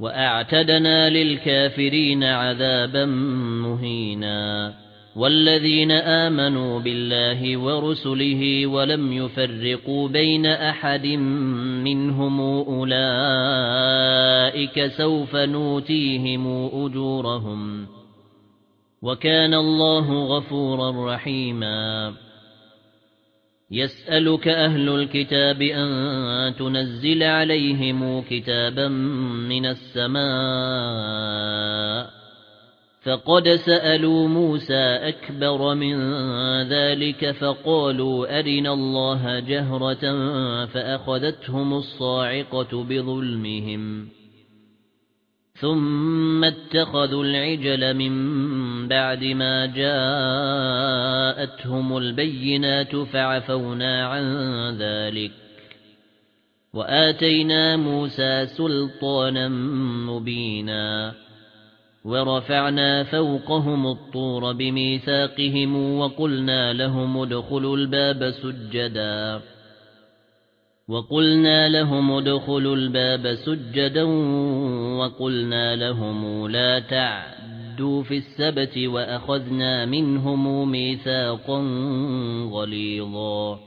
وَأَعْتَدْنَا لِلْكَافِرِينَ عَذَابًا مُهِينًا والذين آمنوا بالله ورسله ولم يفرقوا بين أحد منهم أولئك سوف نوتيهم أجورهم وكان الله غفورا رحيما يسألك أهل الكتاب أن تنزل عليهم كتابا من السماء. فقد سألوا موسى أكبر من ذلك فقالوا أرنا الله جهرة فأخذتهم الصاعقة بظلمهم. ثم اتخذوا العجل من بعد ما جاءتهم البينات فعفونا عن ذلك. وآتينا موسى سلطانا مبينا. ورفعنا فوقهم الطور بميثاقهم وقلنا لهم ادخلوا الباب سجدا. وقلنا لهم ادخلوا الباب سجدا وقلنا لهم لا تعدوا في السبت وأخذنا منهم ميثاقا غليظا